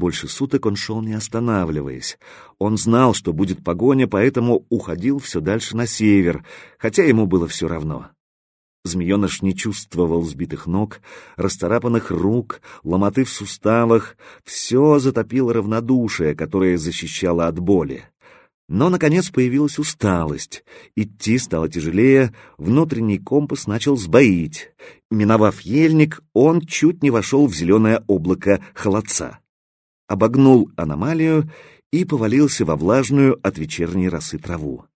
Больше суток он шел не останавливаясь. Он знал, что будет погоня, поэтому уходил все дальше на север, хотя ему было все равно. Змееныш не чувствовал сбитых ног, расцарапанных рук, ломоты в суставах. Все затопило равнодушие, которое защищало от боли. Но, наконец, появилась усталость. Идти стало тяжелее, внутренний компас начал сбоить. Миновав ельник, он чуть не вошел в зеленое облако холодца. Обогнул аномалию и повалился во влажную от вечерней росы траву.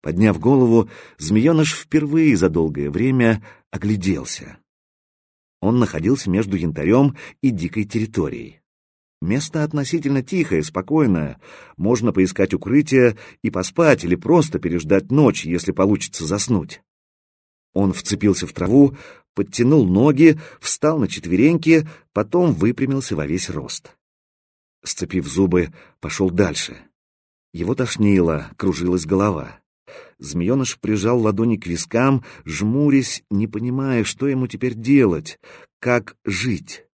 Подняв голову, змееныш впервые за долгое время огляделся. Он находился между янтарем и дикой территорией. Место относительно тихое, спокойное. Можно поискать укрытие и поспать или просто переждать ночь, если получится заснуть. Он вцепился в траву, подтянул ноги, встал на четвереньки, потом выпрямился во весь рост. Сцепив зубы, пошел дальше. Его тошнило, кружилась голова. Змееныш прижал ладони к вискам, жмурясь, не понимая, что ему теперь делать, как жить.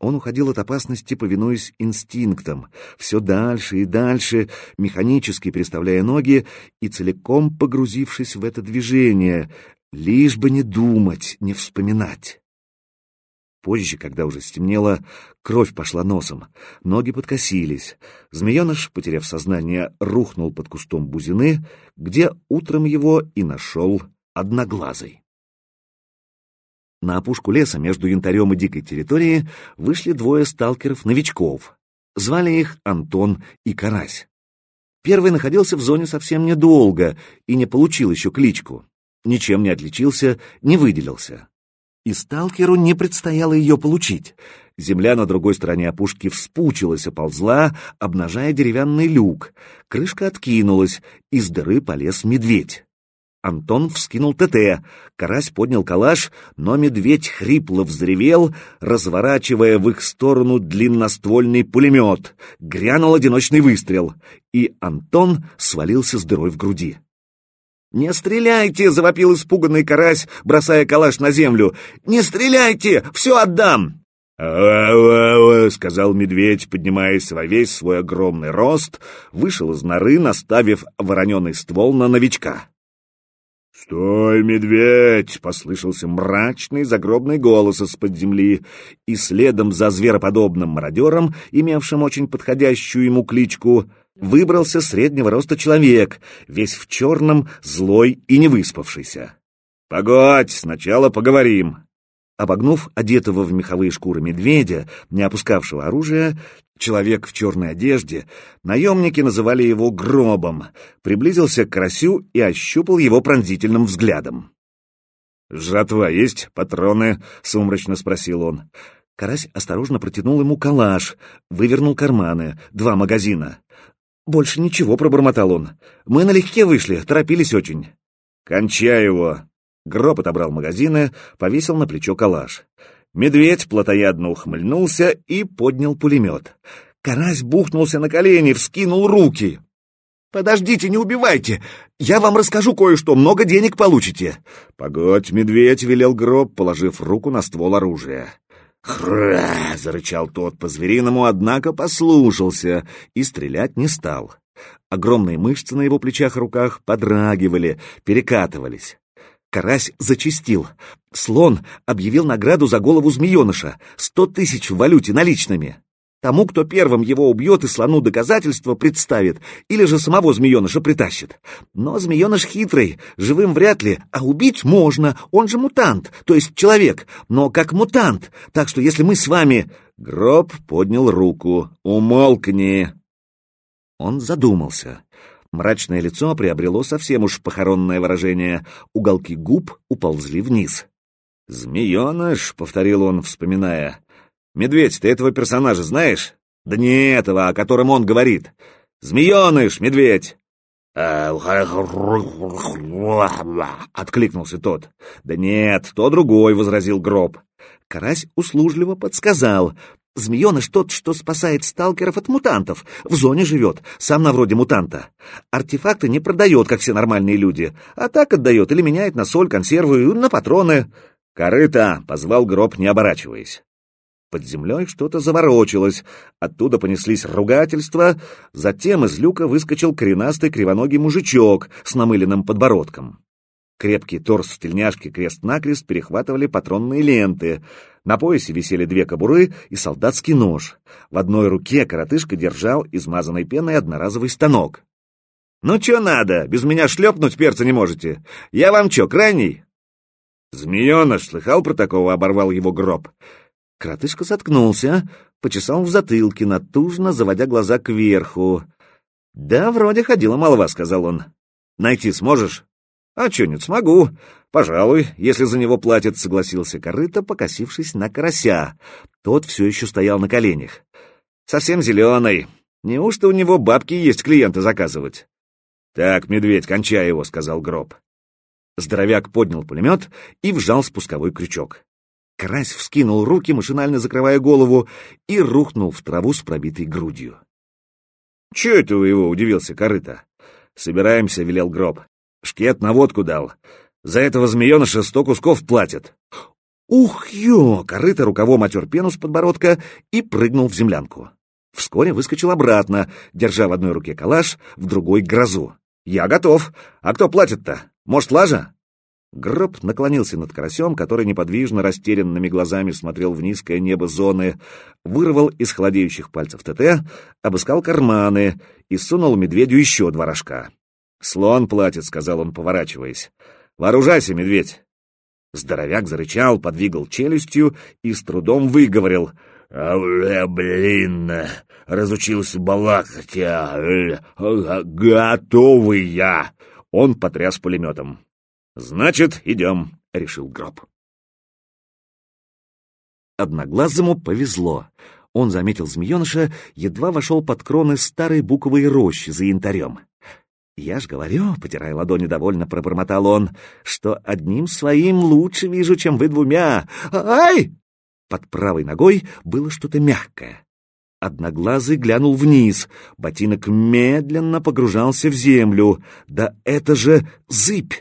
Он уходил от опасности, повинуясь инстинктам, все дальше и дальше, механически переставляя ноги и целиком погрузившись в это движение, лишь бы не думать, не вспоминать. Позже, когда уже стемнело, кровь пошла носом, ноги подкосились. Змееныш, потеряв сознание, рухнул под кустом бузины, где утром его и нашел одноглазый. На опушку леса между янтарем и дикой территорией вышли двое сталкеров-новичков. Звали их Антон и Карась. Первый находился в зоне совсем недолго и не получил еще кличку. Ничем не отличился, не выделился. И сталкеру не предстояло ее получить. Земля на другой стороне опушки вспучилась, оползла, обнажая деревянный люк. Крышка откинулась, из дыры полез медведь. Антон вскинул ТТ, карась поднял калаш, но медведь хрипло взревел, разворачивая в их сторону длинноствольный пулемет. Грянул одиночный выстрел, и Антон свалился с дырой в груди. «Не стреляйте!» — завопил испуганный карась, бросая калаш на землю. «Не стреляйте! Все отдам!» «Ау-ау-ау!» — сказал медведь, поднимаясь во весь свой огромный рост, вышел из норы, наставив вороненый ствол на новичка. «Стой, медведь!» — послышался мрачный загробный голос из-под земли, и следом за звероподобным мародером, имевшим очень подходящую ему кличку, выбрался среднего роста человек, весь в черном, злой и невыспавшийся. «Погодь, сначала поговорим!» Обогнув одетого в меховые шкуры медведя, не опускавшего оружия, человек в черной одежде, наемники называли его гробом, приблизился к карасю и ощупал его пронзительным взглядом. «Жатва есть? Патроны?» — сумрачно спросил он. Карась осторожно протянул ему калаш, вывернул карманы, два магазина. «Больше ничего», — пробормотал он. «Мы налегке вышли, торопились очень». «Кончай его!» Гроб отобрал магазины, повесил на плечо калаш. Медведь плотоядно ухмыльнулся и поднял пулемет. Карась бухнулся на колени, вскинул руки. «Подождите, не убивайте! Я вам расскажу кое-что, много денег получите!» «Погодь, медведь!» — велел гроб, положив руку на ствол оружия. «Хра!» — зарычал тот по-звериному, однако послушался и стрелять не стал. Огромные мышцы на его плечах и руках подрагивали, перекатывались. Карась зачистил. Слон объявил награду за голову змееныша — сто тысяч в валюте наличными. Тому, кто первым его убьет и слону доказательства представит, или же самого змееныша притащит. Но змееныш хитрый, живым вряд ли, а убить можно, он же мутант, то есть человек, но как мутант, так что если мы с вами... Гроб поднял руку. «Умолкни!» Он задумался. Мрачное лицо приобрело совсем уж похоронное выражение, уголки губ уползли вниз. «Змееныш», — повторил он, вспоминая. «Медведь, ты этого персонажа знаешь?» «Да не этого, о котором он говорит. Змееныш, медведь!» Откликнулся тот. «Да нет, то другой», — возразил Гроб. Карась услужливо подсказал. Змееныш тот, что спасает сталкеров от мутантов. В зоне живет, сам на вроде мутанта. Артефакты не продает, как все нормальные люди, а так отдает или меняет на соль, консервы, на патроны. «Корыто!» — позвал гроб, не оборачиваясь. Под землей что-то заворочилось, оттуда понеслись ругательства, затем из люка выскочил коренастый кривоногий мужичок с намыленным подбородком. Крепкий торс в тельняшке крест-накрест перехватывали патронные ленты. На поясе висели две кобуры и солдатский нож. В одной руке коротышка держал измазанной пеной одноразовый станок. «Ну чё надо? Без меня шлепнуть перца не можете? Я вам чё, крайний?» «Змеёныш, слыхал про такого?» — оборвал его гроб. Коротышка заткнулся, почесал в затылке, натужно заводя глаза кверху. «Да, вроде ходила молва», — сказал он. «Найти сможешь?» «А чё, нет, смогу. Пожалуй, если за него платят», — согласился корыто, покосившись на карася. Тот все еще стоял на коленях. «Совсем зеленый. Неужто у него бабки есть клиенты заказывать?» «Так, медведь, кончай его», — сказал Гроб. Здоровяк поднял пулемет и вжал спусковой крючок. Карась вскинул руки, машинально закрывая голову, и рухнул в траву с пробитой грудью. — Че это вы его? — удивился корыто. — Собираемся, — велел гроб. Шкет на водку дал. За этого змееныша сто кусков платят. Ух, ё! Корыто рукавом отер пену с подбородка и прыгнул в землянку. Вскоре выскочил обратно, держа в одной руке калаш, в другой — грозу. «Я готов. А кто платит-то? Может, лажа?» Гроб наклонился над карасем, который неподвижно растерянными глазами смотрел в низкое небо зоны, вырвал из холодеющих пальцев ТТ, обыскал карманы и сунул медведю еще два рожка. «Слон платит», — сказал он, поворачиваясь. «Вооружайся, медведь!» Здоровяк зарычал, подвигал челюстью и с трудом выговорил. «А уже, блин, разучился балакать, а, готовый я!» Он потряс пулеметом. «Значит, идем», — решил Гроб. Одноглазому повезло. Он заметил змееныша, едва вошел под кроны старой буковой рощи за янтарем. «Я ж говорю», — потирая ладони довольно пробормотал он, «что одним своим лучше вижу, чем вы двумя. Ай!» Под правой ногой было что-то мягкое. Одноглазый глянул вниз, ботинок медленно погружался в землю. «Да это же зыбь!»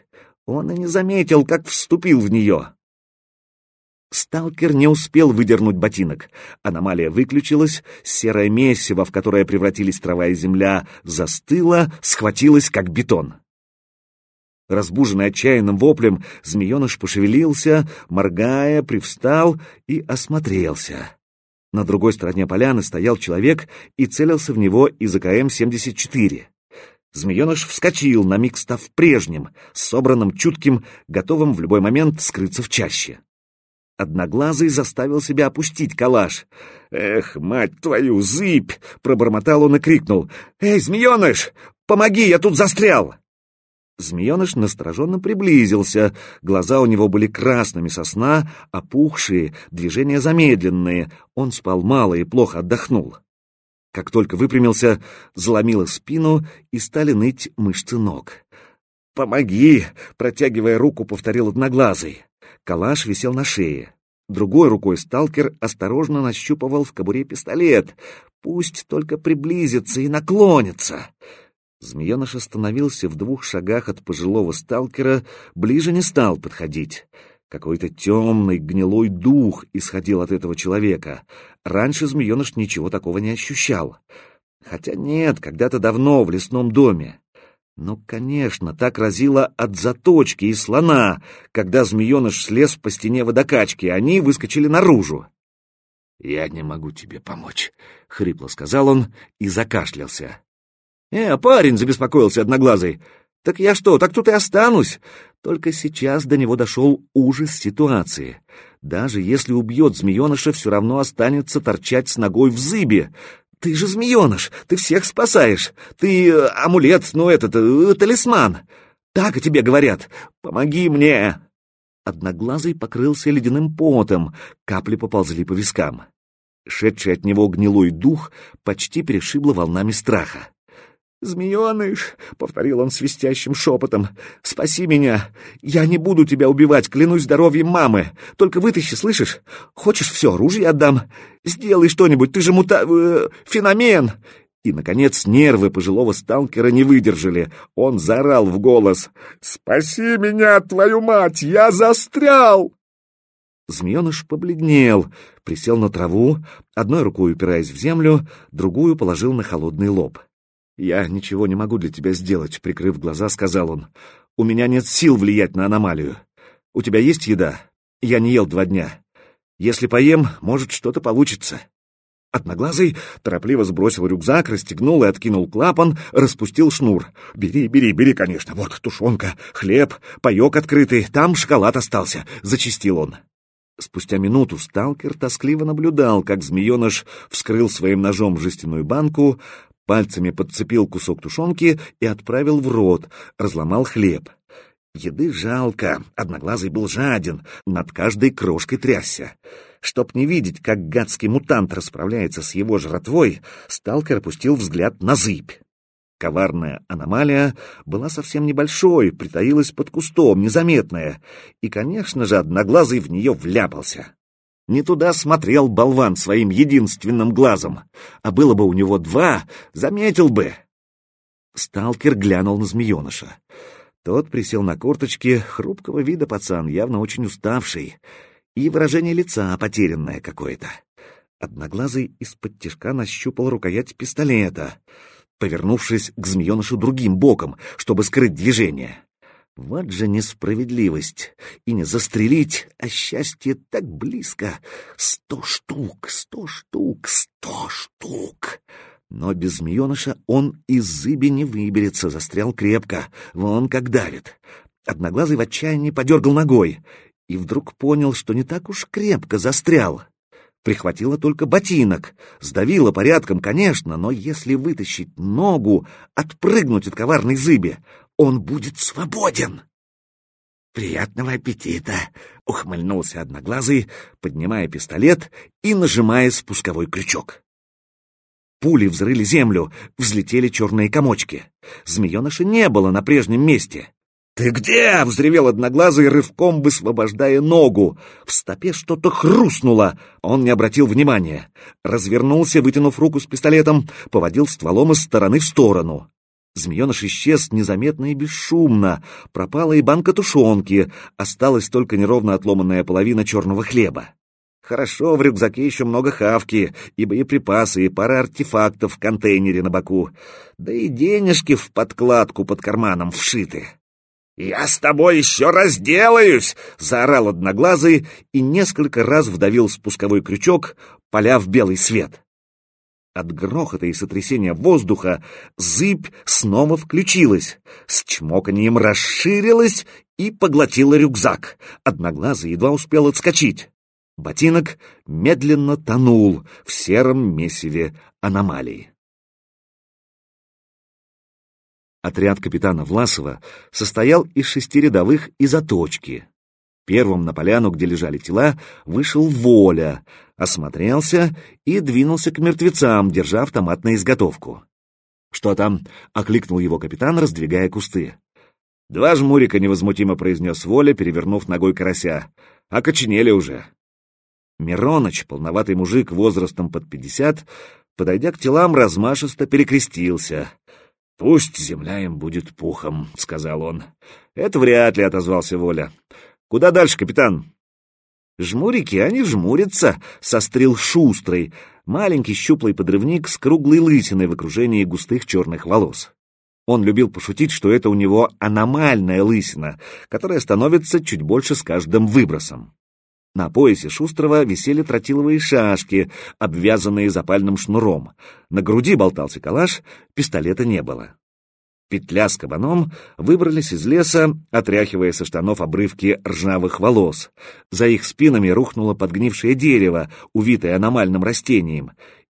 Он и не заметил, как вступил в нее. Сталкер не успел выдернуть ботинок. Аномалия выключилась, серое месиво, в которое превратились трава и земля, застыло, схватилось, как бетон. Разбуженный отчаянным воплем, змееныш пошевелился, моргая, привстал и осмотрелся. На другой стороне поляны стоял человек и целился в него из АКМ-74. Змееныш вскочил, на миг став прежним, собранным, чутким, готовым в любой момент скрыться в чаще. Одноглазый заставил себя опустить калаш. «Эх, мать твою, зыбь!» — пробормотал он и крикнул. «Эй, змееныш, помоги, я тут застрял!» Змееныш настороженно приблизился, глаза у него были красными со сна, опухшие, движения замедленные, он спал мало и плохо отдохнул. Как только выпрямился, заломило спину и стали ныть мышцы ног. «Помоги!» — протягивая руку, повторил одноглазый. Калаш висел на шее. Другой рукой сталкер осторожно нащупывал в кобуре пистолет. Пусть только приблизится и наклонится. Змееныш остановился в двух шагах от пожилого сталкера, ближе не стал подходить. Какой-то темный, гнилой дух исходил от этого человека. Раньше змееныш ничего такого не ощущал. Хотя нет, когда-то давно, в лесном доме. Ну, конечно, так разило от заточки и слона, когда змееныш слез по стене водокачки, они выскочили наружу. «Я не могу тебе помочь», — хрипло сказал он и закашлялся. «Э, парень!» — забеспокоился одноглазый. «Так я что, так тут и останусь?» Только сейчас до него дошел ужас ситуации. Даже если убьет змееныша, все равно останется торчать с ногой в зыбе. Ты же змееныш, ты всех спасаешь. Ты э, амулет, ну этот, э, талисман. Так о тебе говорят. Помоги мне. Одноглазый покрылся ледяным потом, капли поползли по вискам. Шедший от него гнилой дух почти перешибло волнами страха. «Змееныш!» — повторил он свистящим шепотом. «Спаси меня! Я не буду тебя убивать, клянусь здоровьем мамы! Только вытащи, слышишь? Хочешь, все оружие отдам? Сделай что-нибудь, ты же мута... Э, феномен!» И, наконец, нервы пожилого сталкера не выдержали. Он заорал в голос. «Спаси меня, твою мать! Я застрял!» Змееныш побледнел, присел на траву, одной рукой упираясь в землю, другую положил на холодный лоб. «Я ничего не могу для тебя сделать», — прикрыв глаза, сказал он. «У меня нет сил влиять на аномалию. У тебя есть еда? Я не ел два дня. Если поем, может, что-то получится». Одноглазый торопливо сбросил рюкзак, расстегнул и откинул клапан, распустил шнур. «Бери, бери, бери, конечно. Вот тушенка, хлеб, паек открытый, там шоколад остался», — зачистил он. Спустя минуту сталкер тоскливо наблюдал, как змееныш вскрыл своим ножом жестяную банку, пальцами подцепил кусок тушенки и отправил в рот, разломал хлеб. Еды жалко, одноглазый был жаден, над каждой крошкой трясся. Чтоб не видеть, как гадский мутант расправляется с его жратвой, сталкер опустил взгляд на зыбь. Коварная аномалия была совсем небольшой, притаилась под кустом, незаметная, и, конечно же, одноглазый в нее вляпался. Не туда смотрел болван своим единственным глазом, а было бы у него два, заметил бы. Сталкер глянул на змееныша. Тот присел на корточки, хрупкого вида пацан, явно очень уставший, и выражение лица потерянное какое-то. Одноглазый из-под тишка нащупал рукоять пистолета — повернувшись к змеенышу другим боком, чтобы скрыть движение. Вот же несправедливость! И не застрелить, а счастье так близко! Сто штук, сто штук, сто штук! Но без змееныша он из зыби не выберется, застрял крепко, вон как давит. Одноглазый в отчаянии подергал ногой и вдруг понял, что не так уж крепко застрял прихватила только ботинок. Сдавила порядком, конечно, но если вытащить ногу, отпрыгнуть от коварной зыби, он будет свободен. «Приятного аппетита!» — ухмыльнулся одноглазый, поднимая пистолет и нажимая спусковой крючок. Пули взрыли землю, взлетели черные комочки. Змееныша не было на прежнем месте. «Ты где?» — взревел одноглазый, рывком высвобождая ногу. В стопе что-то хрустнуло. Он не обратил внимания. Развернулся, вытянув руку с пистолетом, поводил стволом из стороны в сторону. Змееныш исчез незаметно и бесшумно. Пропала и банка тушенки. Осталась только неровно отломанная половина черного хлеба. Хорошо, в рюкзаке еще много хавки, и боеприпасы, и пара артефактов в контейнере на боку. Да и денежки в подкладку под карманом вшиты. «Я с тобой еще разделаюсь!» — заорал одноглазый и несколько раз вдавил спусковой крючок, поля белый свет. От грохота и сотрясения воздуха зыбь снова включилась, с чмоканием расширилась и поглотила рюкзак. Одноглазый едва успел отскочить. Ботинок медленно тонул в сером месиве аномалии. Отряд капитана Власова состоял из шести рядовых и заточки. Первым на поляну, где лежали тела, вышел Воля, осмотрелся и двинулся к мертвецам, держа автомат на изготовку. «Что там?» — окликнул его капитан, раздвигая кусты. «Два жмурика», — невозмутимо произнес Воля, перевернув ногой карася. «Окоченели уже». Мироныч, полноватый мужик возрастом под пятьдесят, подойдя к телам, размашисто перекрестился — «Пусть земля им будет пухом», — сказал он. «Это вряд ли», — отозвался Воля. «Куда дальше, капитан?» «Жмурики, они жмурятся», — сострил шустрый, маленький щуплый подрывник с круглой лысиной в окружении густых черных волос. Он любил пошутить, что это у него аномальная лысина, которая становится чуть больше с каждым выбросом. На поясе Шустрого висели тротиловые шашки, обвязанные запальным шнуром. На груди болтался калаш, пистолета не было. Петля с кабаном выбрались из леса, отряхивая со штанов обрывки ржавых волос. За их спинами рухнуло подгнившее дерево, увитое аномальным растением.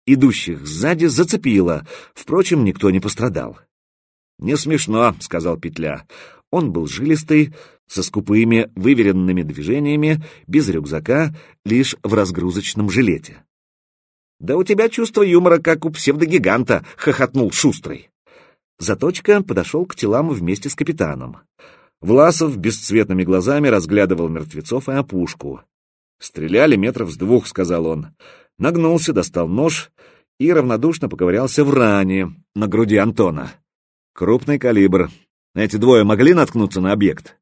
Идущих сзади зацепило, впрочем, никто не пострадал. «Не смешно», — сказал Петля. Он был жилистый, со скупыми, выверенными движениями, без рюкзака, лишь в разгрузочном жилете. «Да у тебя чувство юмора, как у псевдогиганта!» — хохотнул Шустрый. Заточка подошел к телам вместе с капитаном. Власов бесцветными глазами разглядывал мертвецов и опушку. «Стреляли метров с двух», — сказал он. Нагнулся, достал нож и равнодушно поковырялся в ране на груди Антона. «Крупный калибр. Эти двое могли наткнуться на объект?»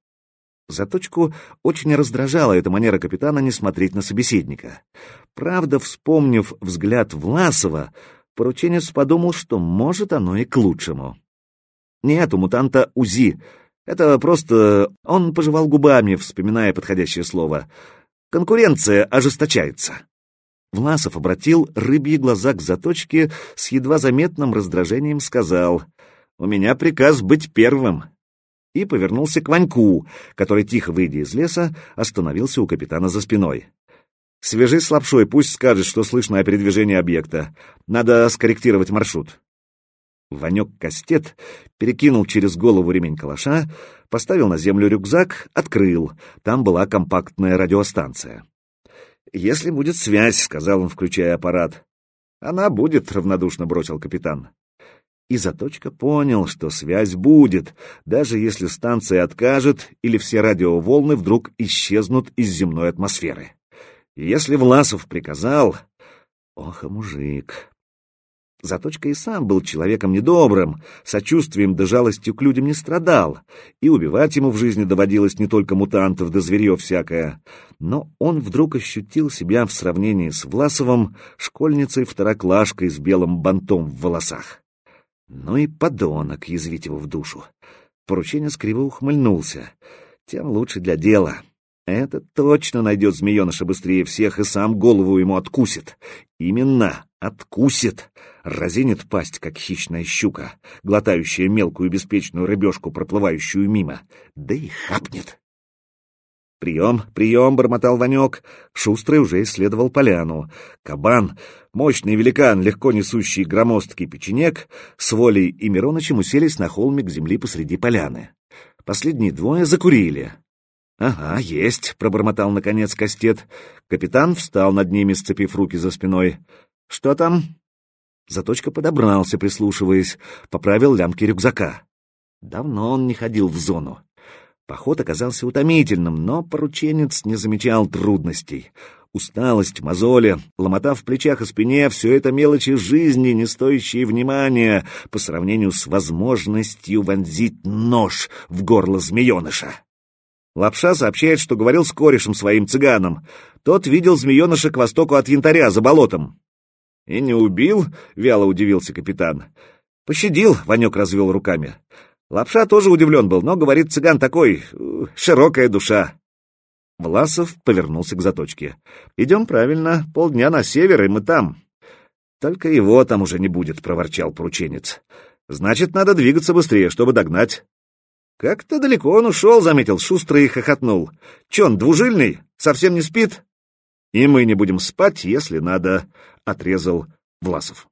Заточку очень раздражала эта манера капитана не смотреть на собеседника. Правда, вспомнив взгляд Власова, порученец подумал, что может оно и к лучшему. Нет, у мутанта УЗИ. Это просто... Он пожевал губами, вспоминая подходящее слово. Конкуренция ожесточается. Власов обратил рыбьи глаза к заточке, с едва заметным раздражением сказал «У меня приказ быть первым» и повернулся к Ваньку, который, тихо выйдя из леса, остановился у капитана за спиной. «Свяжись с лапшой, пусть скажет, что слышно о передвижении объекта. Надо скорректировать маршрут». Ванек-кастет перекинул через голову ремень калаша, поставил на землю рюкзак, открыл. Там была компактная радиостанция. «Если будет связь», — сказал он, включая аппарат. «Она будет», — равнодушно бросил капитан. И Заточка понял, что связь будет, даже если станция откажет или все радиоволны вдруг исчезнут из земной атмосферы. Если Власов приказал... Ох, мужик... Заточка и сам был человеком недобрым, сочувствием да жалостью к людям не страдал, и убивать ему в жизни доводилось не только мутантов да зверье всякое. Но он вдруг ощутил себя в сравнении с Власовым школьницей-второклашкой с белым бантом в волосах. Ну и подонок, язвить его в душу. Порученец криво ухмыльнулся. Тем лучше для дела. Это точно найдет змееныша быстрее всех и сам голову ему откусит. Именно откусит. Разинет пасть, как хищная щука, глотающая мелкую беспечную рыбешку, проплывающую мимо. Да и хапнет. «Прием, прием!» — бормотал Ванек. Шустрый уже исследовал поляну. Кабан, мощный великан, легко несущий громоздкий печенек, с Волей и Миронычем уселись на холмик земли посреди поляны. Последние двое закурили. «Ага, есть», — пробормотал наконец Кастет. Капитан встал над ними, сцепив руки за спиной. «Что там?» Заточка подобрался, прислушиваясь, поправил лямки рюкзака. Давно он не ходил в зону. Поход оказался утомительным, но порученец не замечал трудностей. Усталость, мозоли, ломота в плечах и спине — все это мелочи жизни, не стоящие внимания по сравнению с возможностью вонзить нож в горло змееныша. Лапша сообщает, что говорил с корешем своим цыганом. Тот видел змееныша к востоку от янтаря, за болотом. — И не убил? — вяло удивился капитан. — Пощадил, — Ванек развел руками. Лапша тоже удивлен был, но, говорит, цыган такой, широкая душа. Власов повернулся к заточке. «Идем правильно, полдня на север, и мы там». «Только его там уже не будет», — проворчал порученец. «Значит, надо двигаться быстрее, чтобы догнать». «Как-то далеко он ушел», — заметил шустрый и хохотнул. «Че он, двужильный? Совсем не спит?» «И мы не будем спать, если надо», — отрезал Власов.